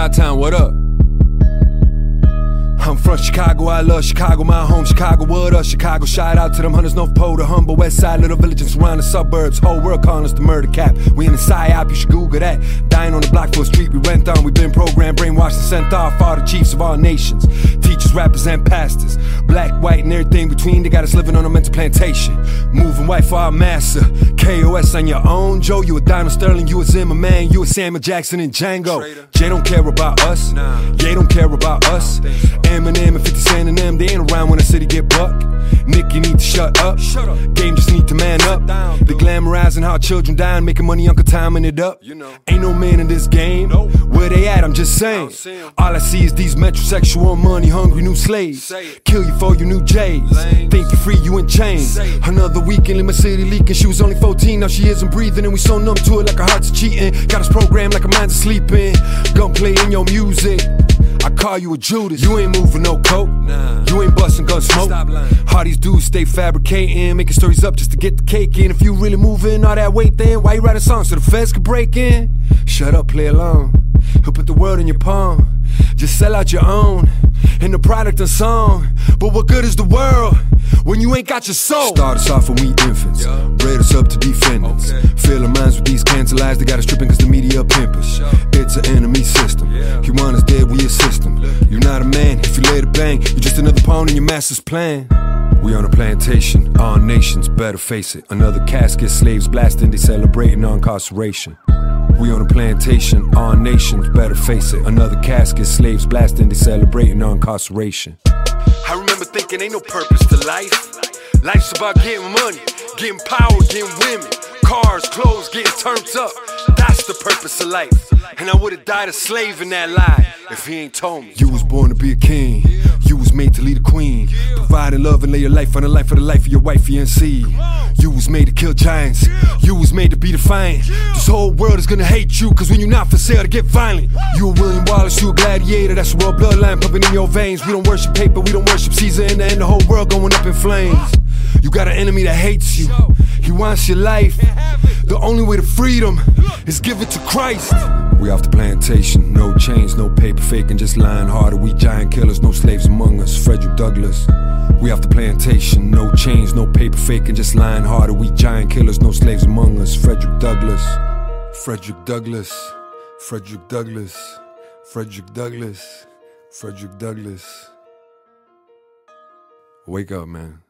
Shot Town, what up? From Chicago, I love Chicago, my home, Chicago, what up, Chicago? Shout out to them hunters, North Pole, the humble west side, little villages surrounding suburbs. Whole world calling us the murder cap. We in the psyop, you should Google that. Dying on the block for a street we went on. we been programmed, brainwashed, and sent off. All the chiefs of all nations, teachers, rappers, and pastors. Black, white, and everything between, they got us living on a mental plantation. Moving white for our master. KOS on your own, Joe. You a Donald Sterling, you a Zimmerman, you a Samuel Jackson and Django. Jay don't care about us, Ye don't care about us. Eminem and 50 Cent and them, they ain't around when the city get buck. Nick, you need to shut up. Shut up. Game just need to man up. Down, they glamorizing how children dying, making money, Uncle timing it up. You know. Ain't no man in this game. Where they at? I'm just saying. All I see is these metrosexual, money hungry new slaves. Kill you for your new J's. Lames. Think you free, you in chains. Another weekend in my city leaking. She was only 14, now she isn't breathing, and we so numb to it like our hearts are cheating. Got us programmed like our minds are sleeping. Gunplay in your music. I call you a Judas. You ain't moving no coke. Nah. You ain't busting gun smoke. Stop lying. How these dudes stay fabricating, making stories up just to get the cake in. If you really moving all that weight, then why you writing songs so the feds could break in? Shut up, play along. He'll put the world in your palm. Just sell out your own and the product of song. But what good is the world when you ain't got your soul? Start us off when we infants, yeah. bred us up to defendants. Okay. Fill our minds with these cancer lies, they got us tripping cause the media pimp us. Sure. It's an enemy system. Yeah. If you lay the bang, you're just another pawn in your master's plan. We on a plantation, our nations better face it. Another casket, slaves blasting, they celebrating our incarceration. We on a plantation, our nations better face it. Another casket, slaves blasting, they celebrating our incarceration. I remember thinking ain't no purpose to life. Life's about getting money, getting power, getting women, cars, clothes, getting turned up. That's the purpose of life. And I would've died a slave in that lie if he ain't told me. You was born to be a king. You was made to lead a queen. Providing love and lay your life on the life for the life of your wifey and seed. You was made to kill giants. You was made to be defiant. This whole world is gonna hate you, cause when you're not for sale to get violent. You a William Wallace, you a gladiator. That's a royal bloodline pumping in your veins. We don't worship paper, we don't worship Caesar, and the, end, the whole world going up in flames. You got an enemy that hates you. He wants your life. The only way to freedom is give it to Christ. We off the plantation, no chains, no paper faking, just lying harder. We giant killers, no slaves among us. Frederick Douglass. We off the plantation, no chains, no paper faking, just lying harder. We giant killers, no slaves among us. Frederick Douglass. Frederick Douglass. Frederick Douglass. Frederick Douglass. Frederick Douglass. Wake up, man.